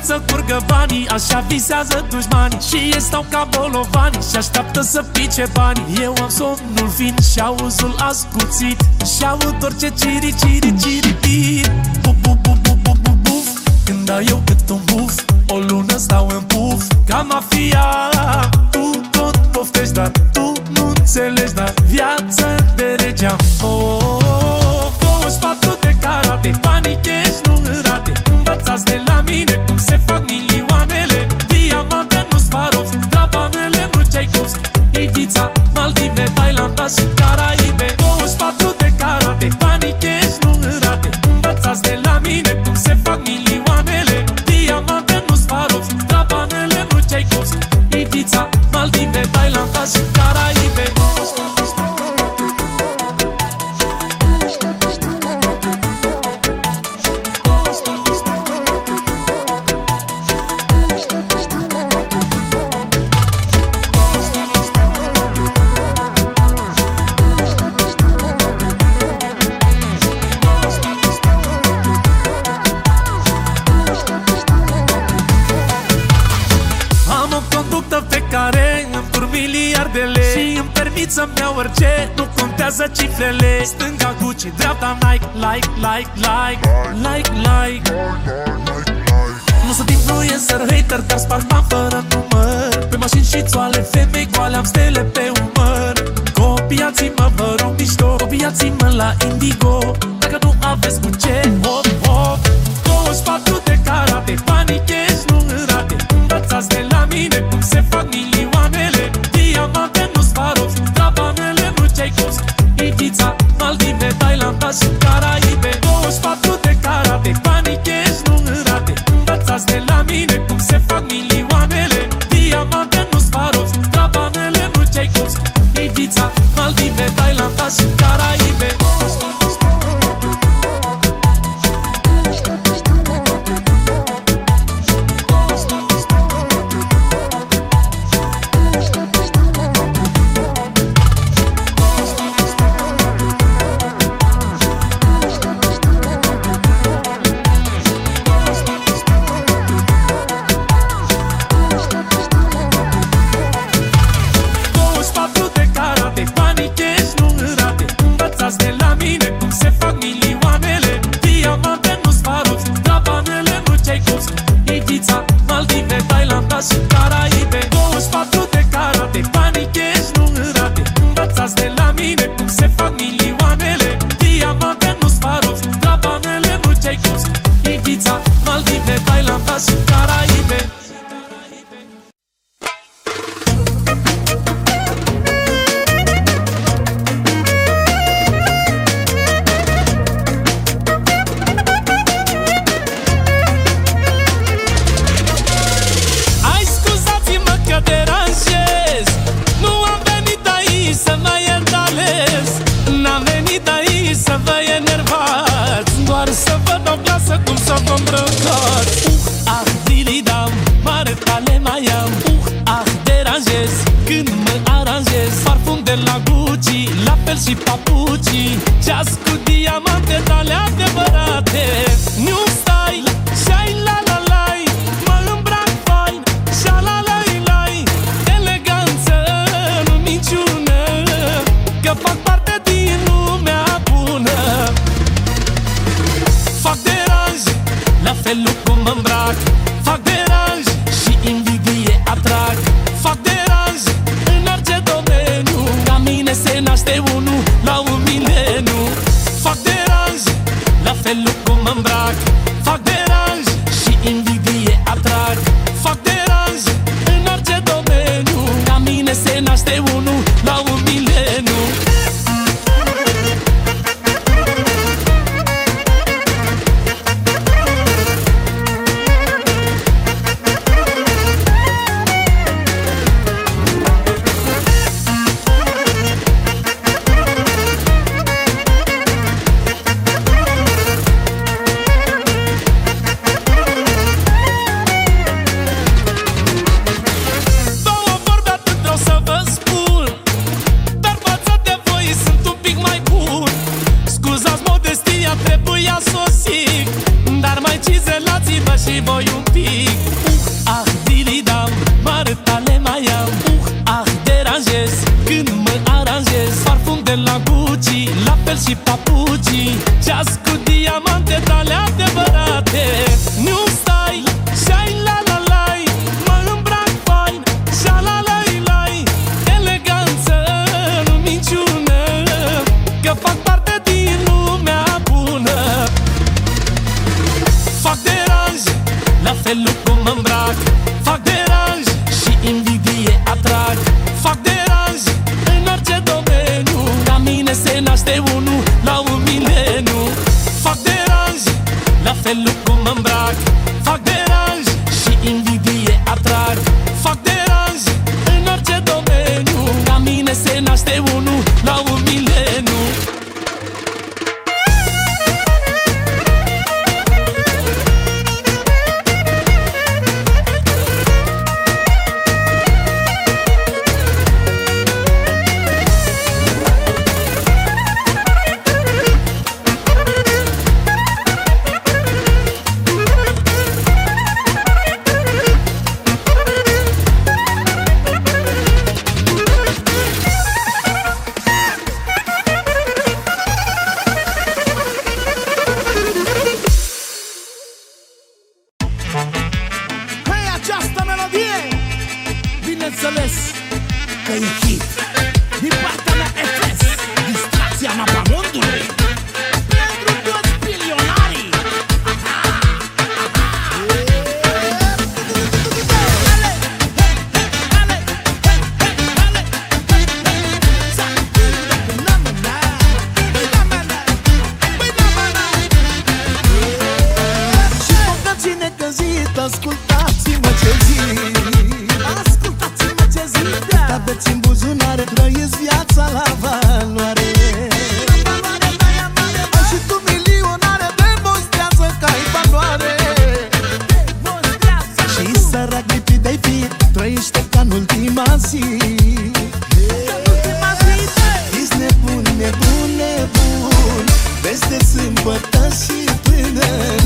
încât să curgă banii Așa visează dușmanii Și ei stau ca bolovani Și așteaptă să pice banii Eu am somnul fin și auzul ascuțit Și aud orice ciri, ciri, ciri, ciri Buf, buf, buf, buf, buf, buf, buf Când dau eu cât un buf O lună stau în puf Ca mafia Tu tot poftești, dar tu nu înțelegi Dar viața de regeam oh, oh, oh, 24 de carate Banii cash nu rate Învățați de la mine cum se fac milioanele. Diamante nu Swarovski Drabanele nu Tchaikovsky Ibiza, Maldive, Thailanda și Caraibe cifrele. Stânga Gucci, dreapta Nike, like, like, like. Like, like. Nu sunt influencer, hater, dar sparg bani fără număr. Pe mașini și țoale, femei goale, am stele pe umăr. Copiați-mă, vă rog mișto. Copiați-mă la Indigo mă aranjez Parfum de la Gucci, la fel și papucii. Ceas cu diamante tale adevărate Dhe nuk më mbra. pătași până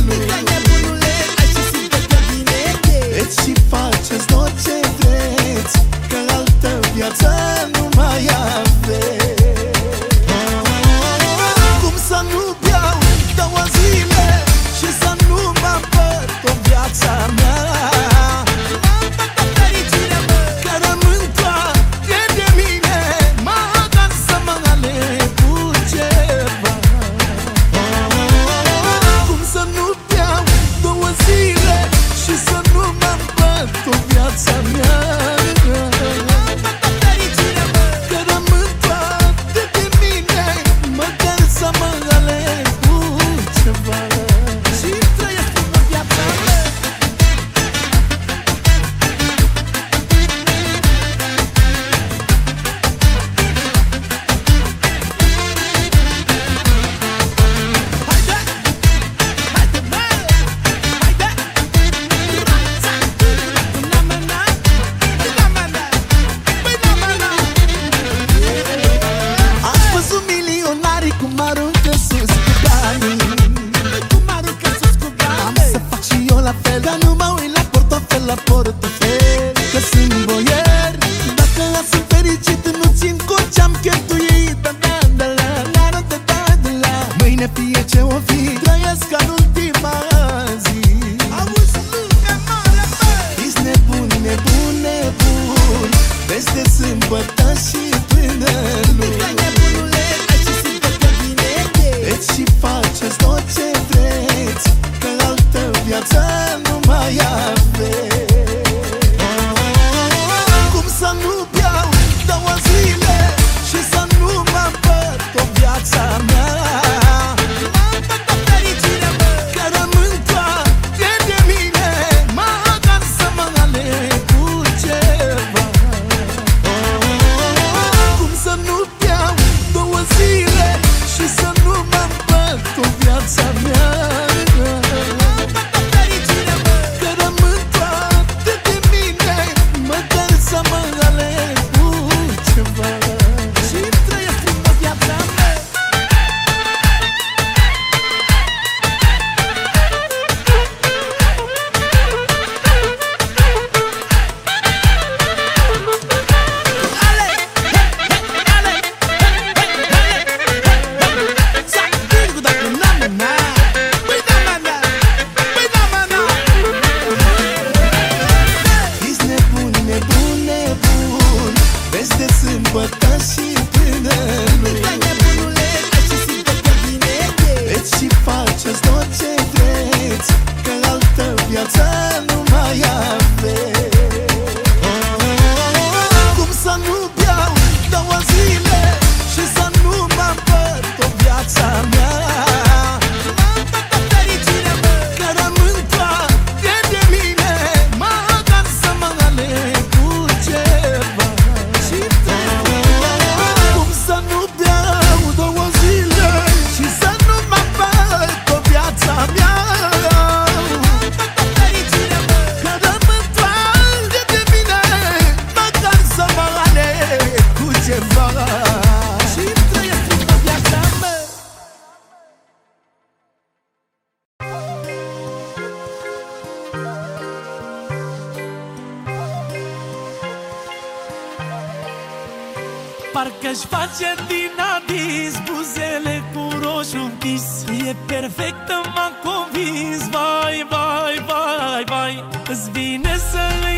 Parcă-și face din adis Buzele cu roșu închis. E perfectă, m-am convins. Vai, vai, vai, vai Îți vine să îi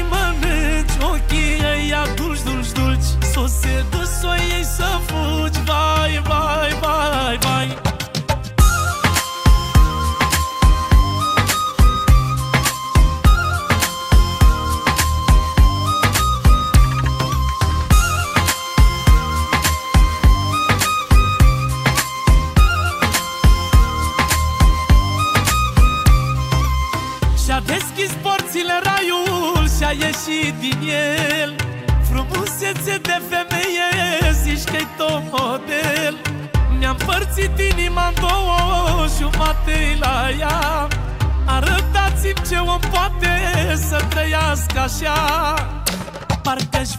trăiască așa. Parcă-și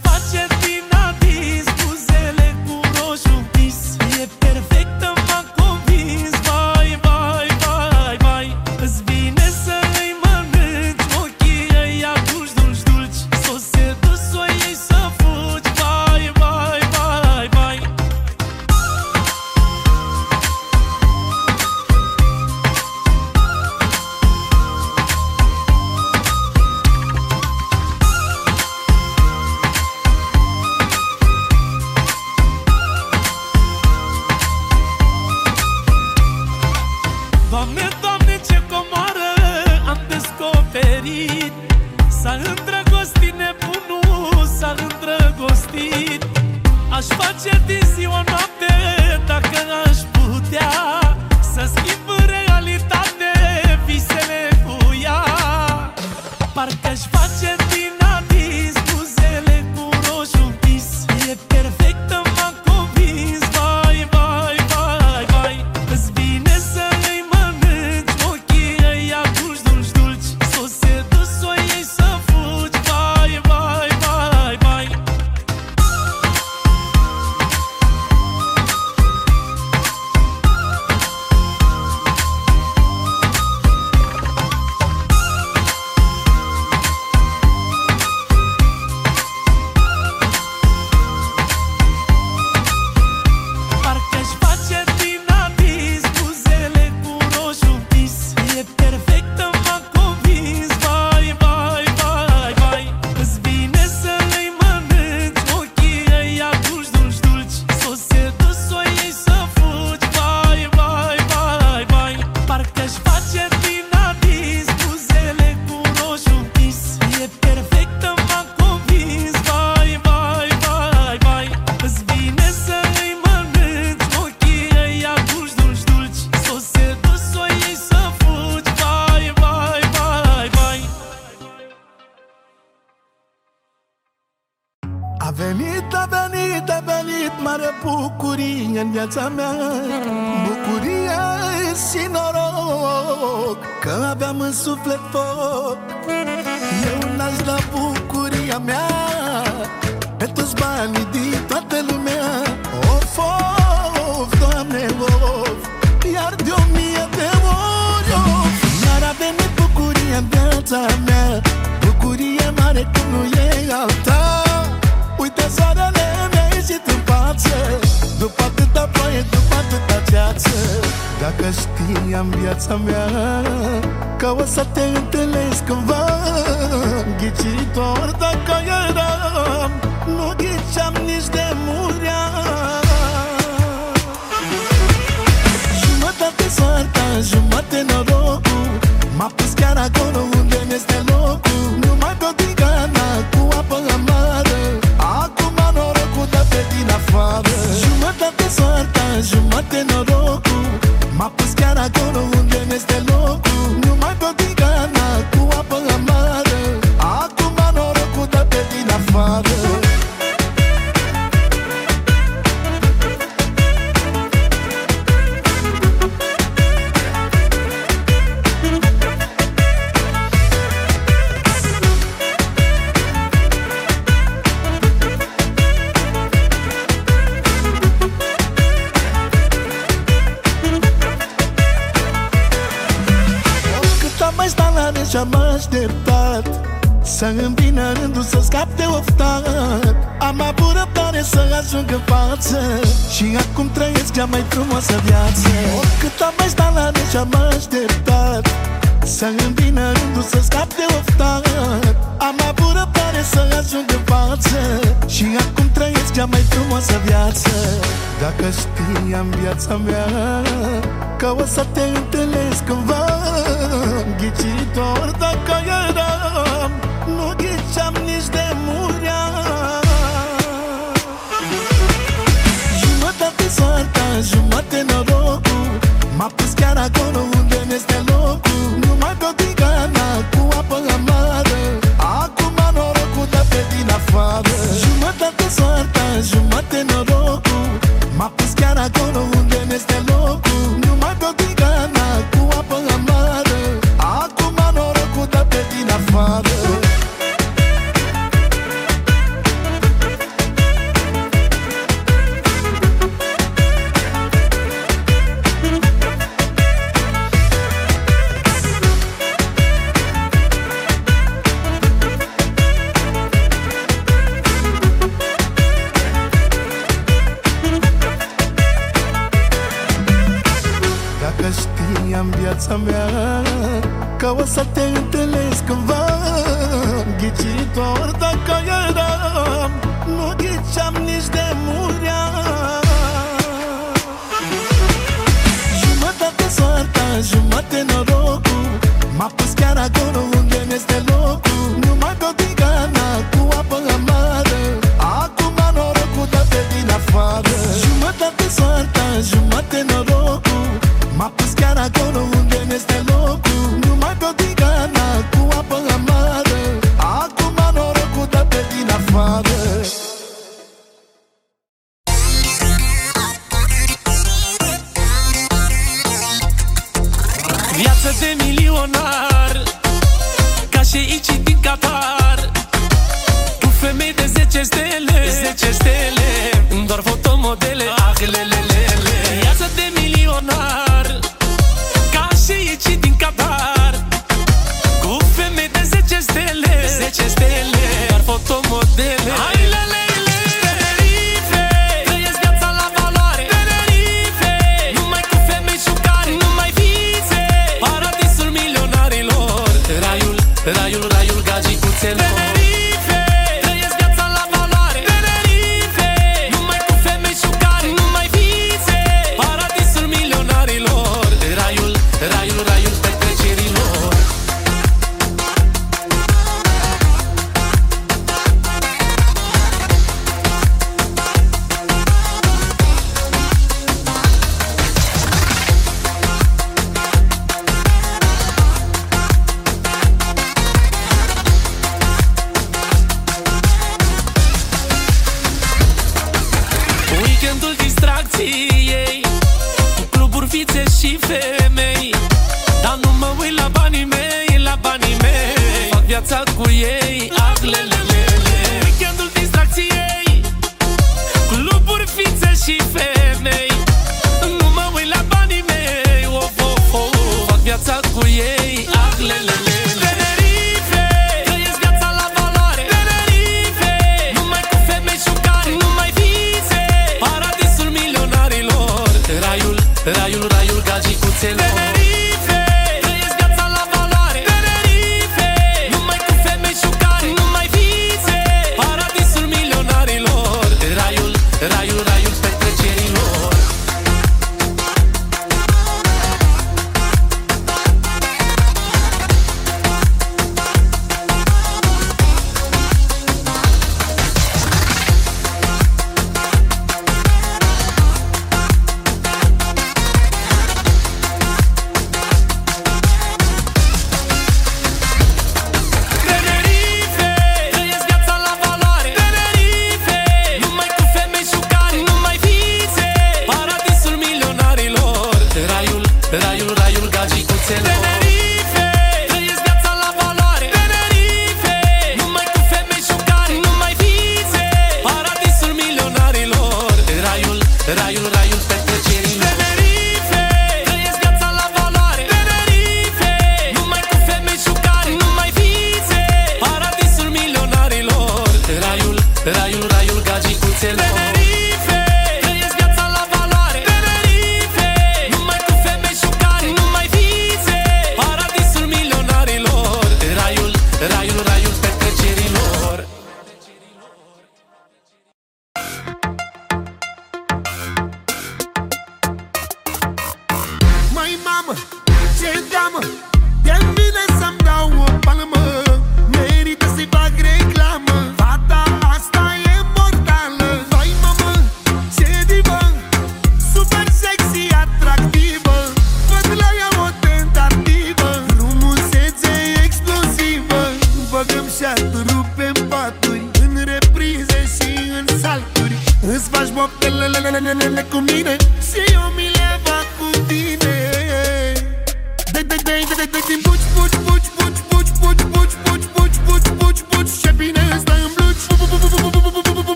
mai am viața mea Ca o să te întâlnesc cumva. Ghicitor dacă eram Nu ghiceam nici de murea. Jumătate soarta, jumătate norocul M-a pus chiar acolo unde mi este locul. cea mai frumoasă viață. Cât am mai stat la deci am așteptat Să-mi vină rândul să scap de oftat. Am avut răbdare să ajung în față Și acum trăiesc cea mai frumoasă viață. Dacă știam viața mea Că o să te întâlnesc cumva. Ghicitor dacă eram Nu soarta, jumate norocul. M-a pus chiar acolo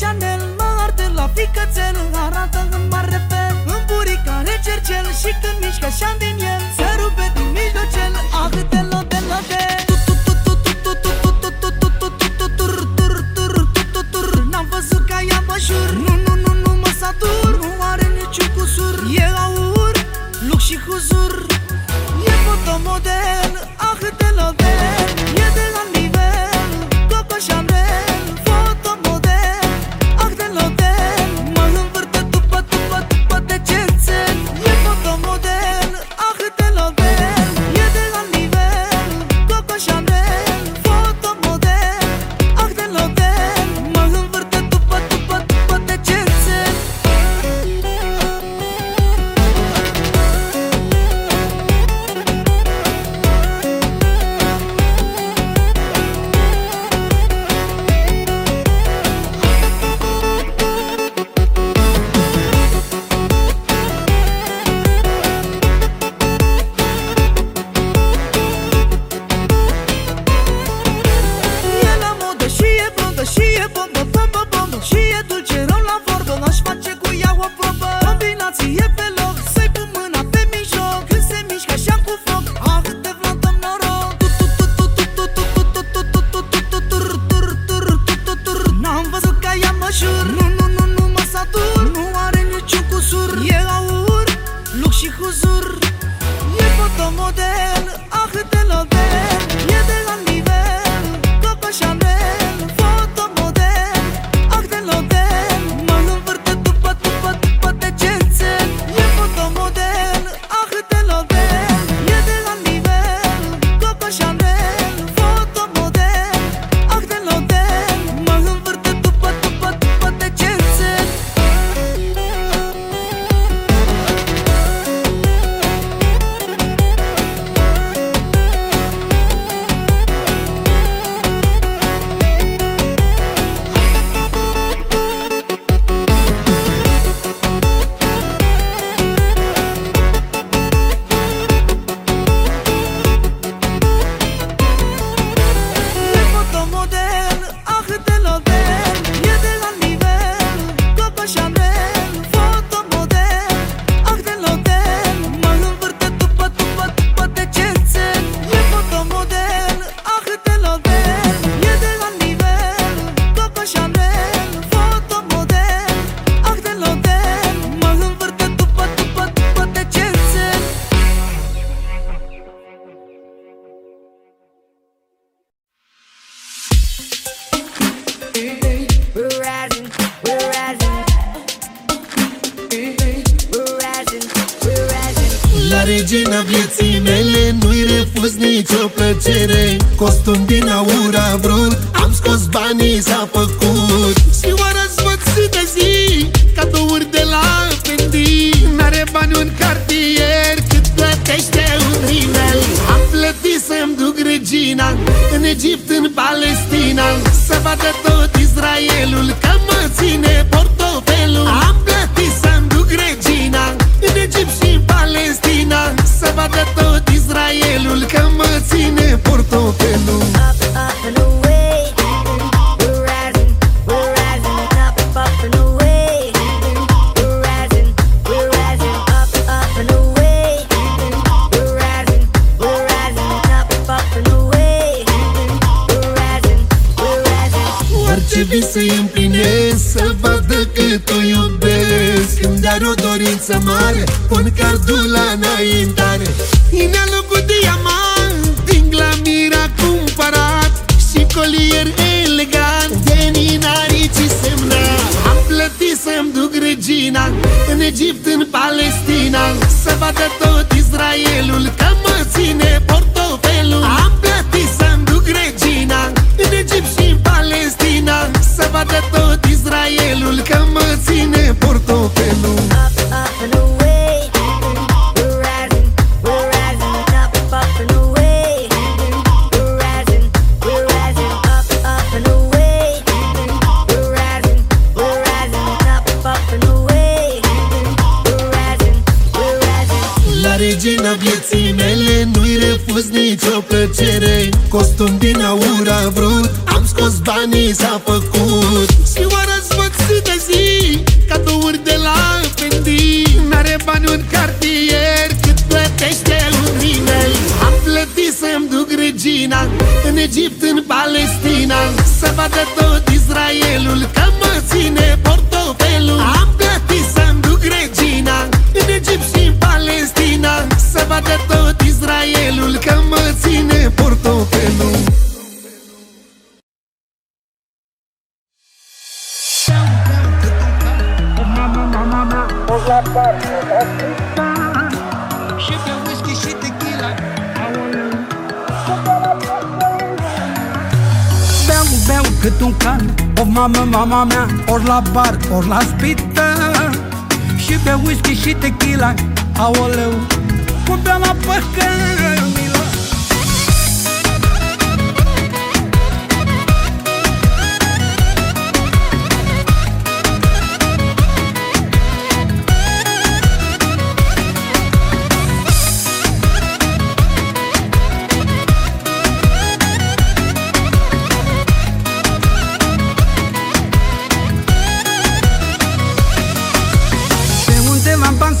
Chanel Mă arde la ficățel Arată în mare fel. În burica recercel Și când mișcă șandin Și pe whisky și tequila Beau, beau cât un can O mamă, mama mea Ori la bar, ori la spită Și pe whisky și tequila Aoleu Cum beau la păcămilă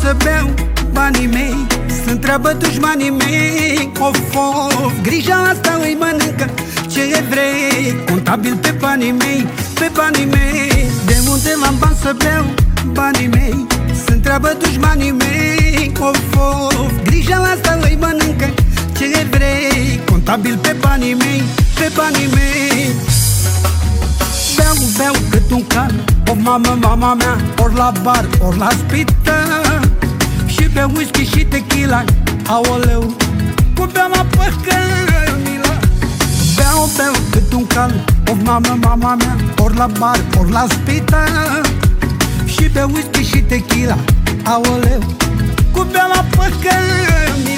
să beau banii mei. Să întreabă dușmanii mei. Of, of, grija asta îi mănâncă. Ce vrei? Contabil pe banii mei, pe banii mei. De unde am bani să beau banii mei. Să întreabă dușmanii mei. Of, of, grija asta îi mănâncă. Ce vrei? Contabil pe banii mei, pe banii mei. Beau, beau cât un can. O mamă, mama mea. Ori la bar, ori la spită Și pe whisky și tequila. Aoleu Cum beau la păcămila Beau, beau cât un can O mamă, mama mea Ori la bar, ori la spită Și pe whisky și tequila. Aoleu Cum beau la păcămila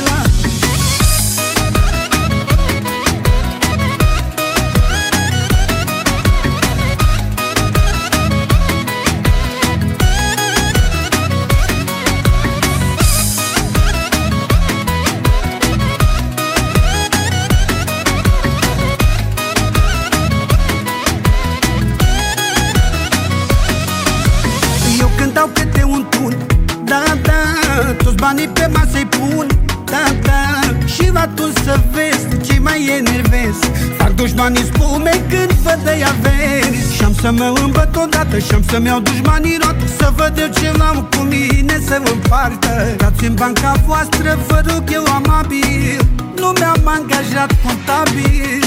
dușmanii spume când văd de averi. Și am să mă îmbăt odată și am să-mi iau dușmanii rot Să văd eu ce l-am cu mine să împartă. Dați în banca voastră, vă rog eu am amabil Nu mi-am angajat contabil.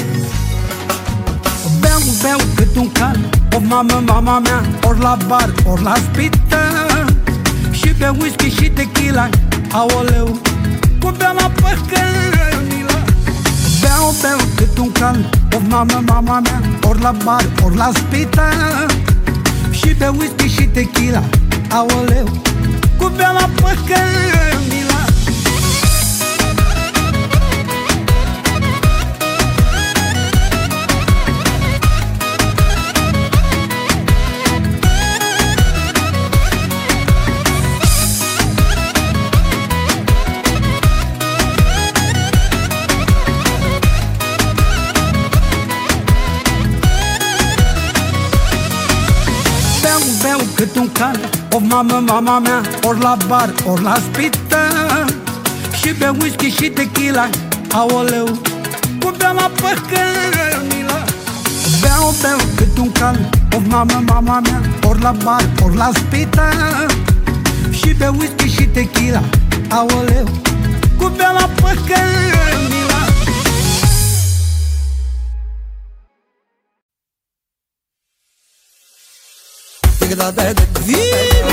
Beau, beau cât un cal O mamă, mama mea Ori la bar, ori la spital. Și beau whisky și tequila Aoleu, cum beam la păcăl beau, beau cât un cal Of mamă, mama mea, ori la bar, ori la spital. Și beau whisky și tequila, aoleu Cu beala păcăl. cât un can Of mamă, mama mea, ori la bar, ori la spital. Și pe whisky și tequila, aoleu Cum beam apă cărnila. Beau, beau cât un can Of mamă, mama mea, ori la bar, ori la spital. Și pe whisky și tequila, aoleu cu beam apă cărnila. da da da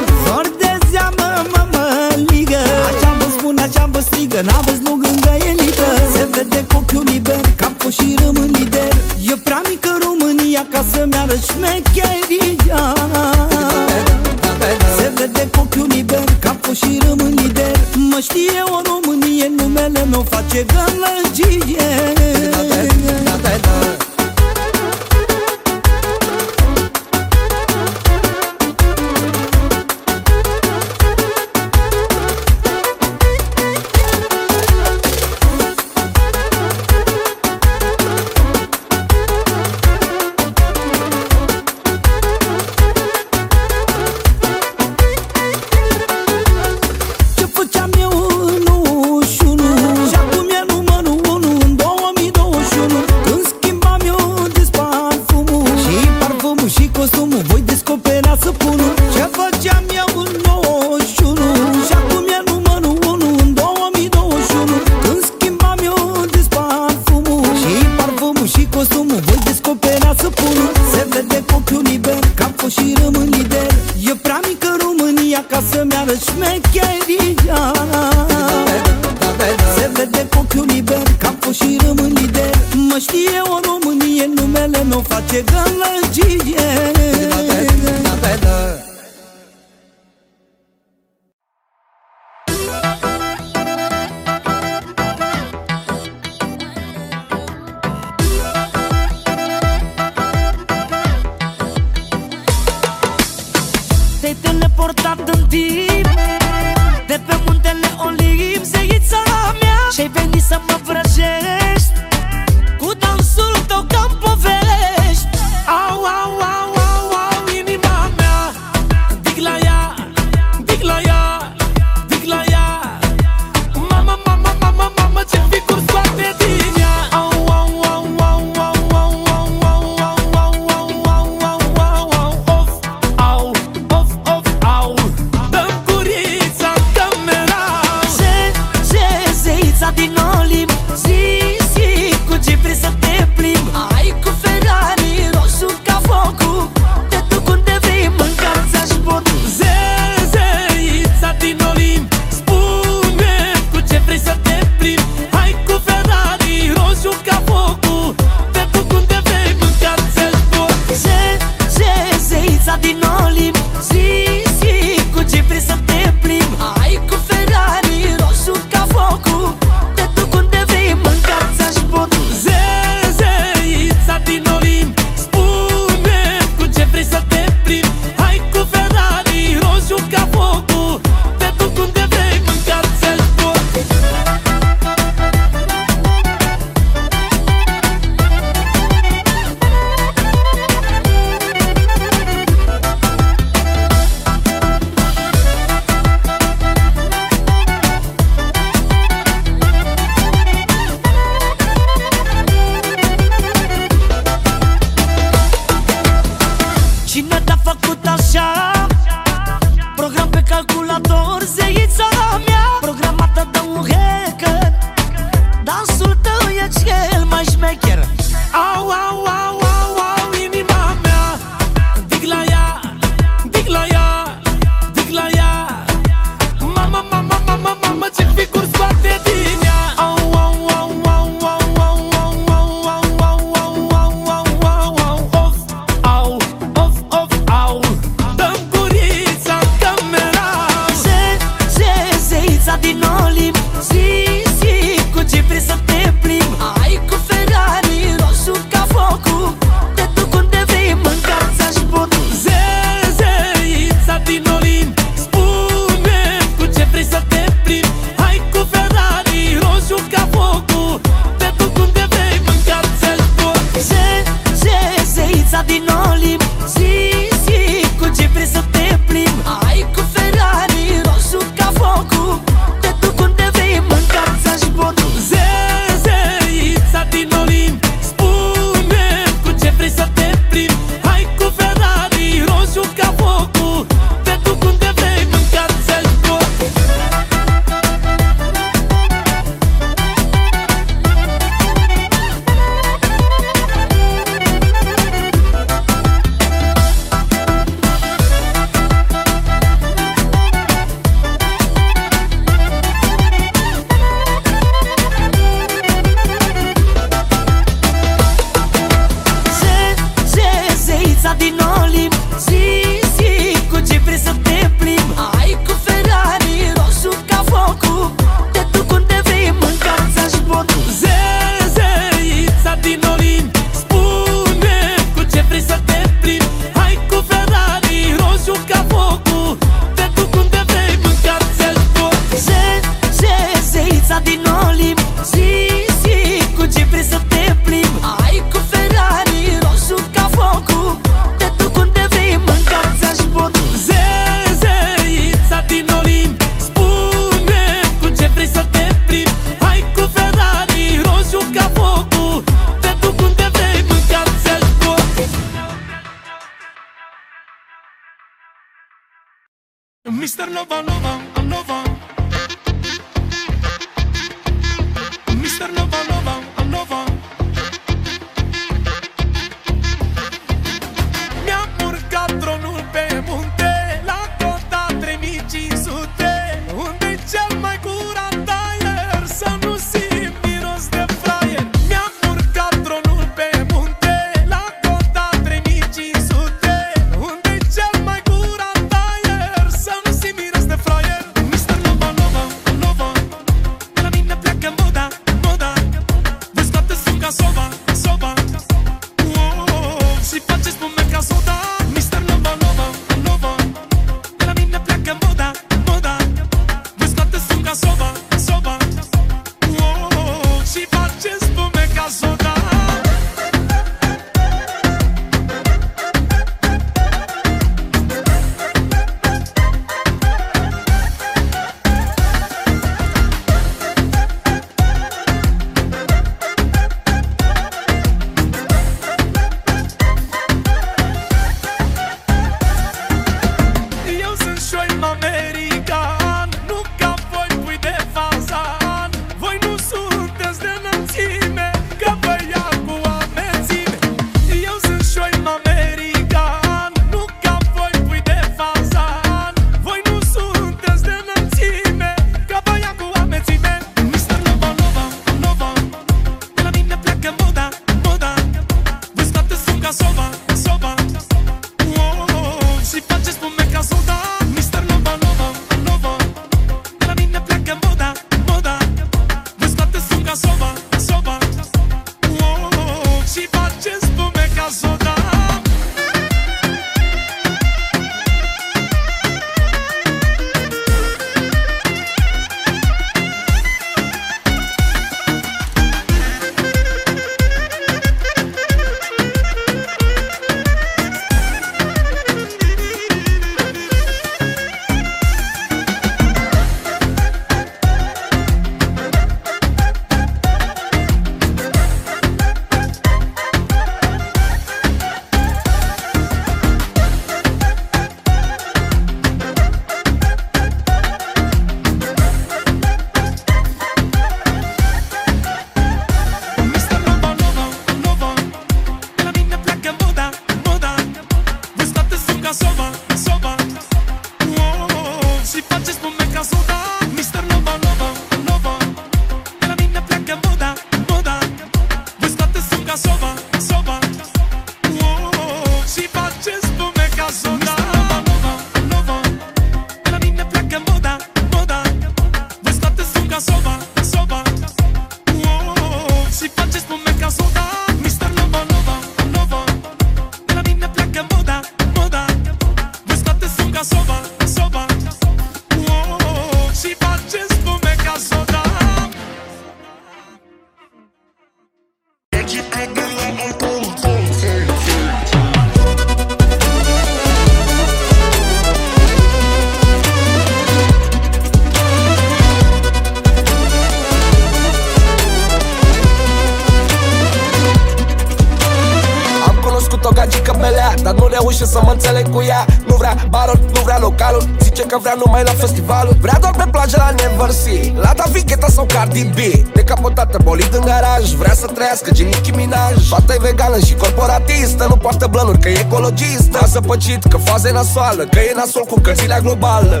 blindaj Fata e vegană și corporatistă Nu poartă blănuri că e ecologistă. A săpăcit că faza nasoală Că e nasol cu cățilea globală.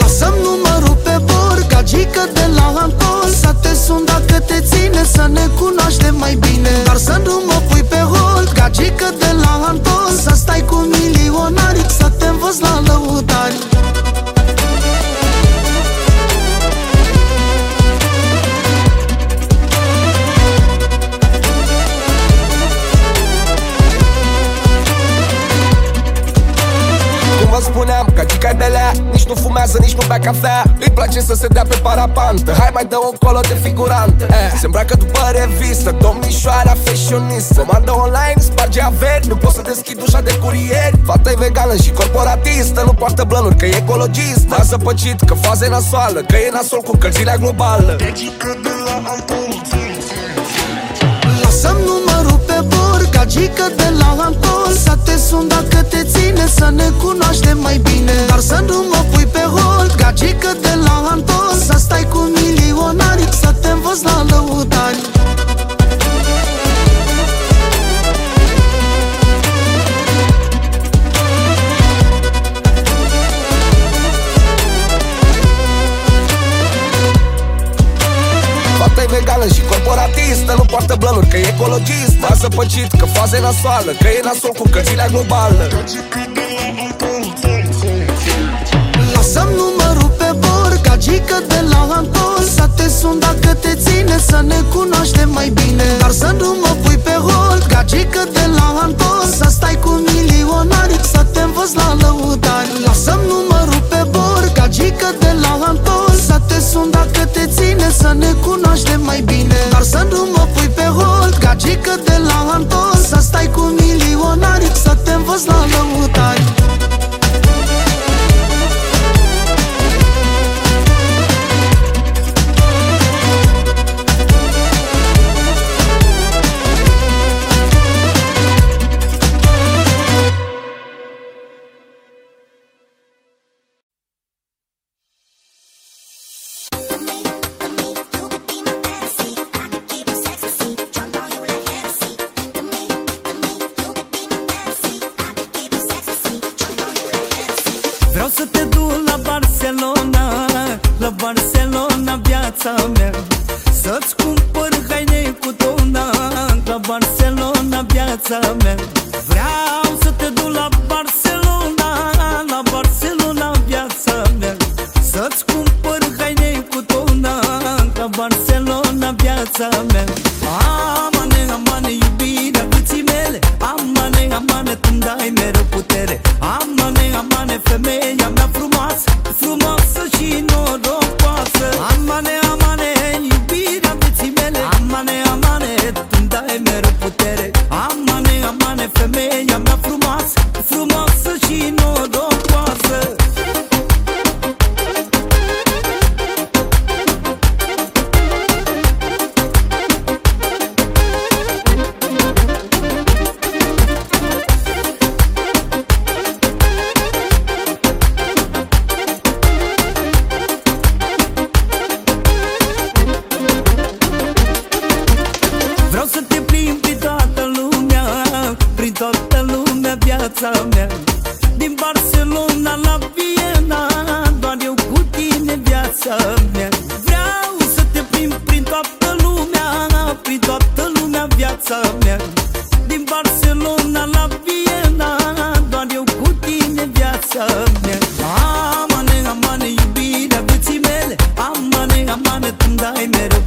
Lăsăm numărul pe bord Gagică de la alcool. Să te sun dacă te ține Să ne cunoaștem mai bine. Dar să nu mă pui pe hol, Gagică de la alcool. Să stai cu milionari Să te învăț la lăutari. cadelea Nici nu fumează, nici nu bea cafea. Îi place să se dea pe parapantă. Hai mai dă un colo de figurant eh. Se îmbracă după revistă Domnișoara fashionistă. Comandă online, sparge averi Nu poți să deschid ușa de curier. Fata e vegană și corporatistă Nu poartă blănuri, că e ecologistă. M-a zăpăcit, că faza nasoală Că e nasol cu încălzirea globală. Deci că de la alcool gagică de la Antol Să te sun dacă te ține Să ne cunoaștem mai bine. Dar să nu mă pui pe hold Gagică de la Antol Să stai cu milionarii Să te învăț la lăutari. Fata e vegană și corporatistă. Nu poartă blănuri că e ecologist. Bază păcit că faza e nasoală Că e nasol cu încălzirea globală. Lasă-mi numărul pe bord Gagică de la Anton. Să te sun dacă te ține Să ne cunoaștem mai bine. Dar să nu mă pui pe hold Gagică de la Anton. Să stai cu milionari Să te învăț la lăutari. Lasă-mi numărul pe bord Gagică de la Să ne cunoaștem mai bine. Dar să nu mă pui pe hold Gagică de la Anton viața mea. Din Barcelona la Viena Doar eu cu tine viața mea. Vreau să te plimbi prin toată lumea Prin toată lumea viața mea. Din Barcelona la Viena Doar eu cu tine viața mea. Amane, amane, iubirea vieții mele Amane, amane, tu dai mereu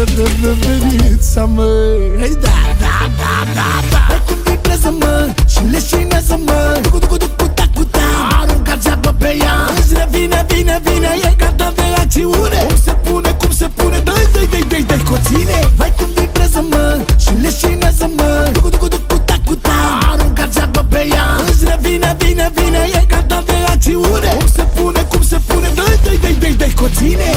Revenița mă. Hei da, da, da, da, da. Hai cum vibrează mă și leșinează mă. Ducu, ducu, ducu, da, tacu, da. Arunca geapă pe ea. Îți revine, vine, vine E gata de acțiune. Cum se pune, cum se pune. Dă-i, dă-i, dă-i, dă-i, dă-i cu ține. Hai cum vibrează mă și leșinează mă. Ducu, ducu, ducu, da, tacu, da. Arunca geapă pe ea. Îți revine, vine, vine E gata de acțiune. Cum se pune, cum se pune. Dă-i, dă-i, dă-i, dă-i cu ține.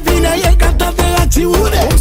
vine, vine y el canto pegativo de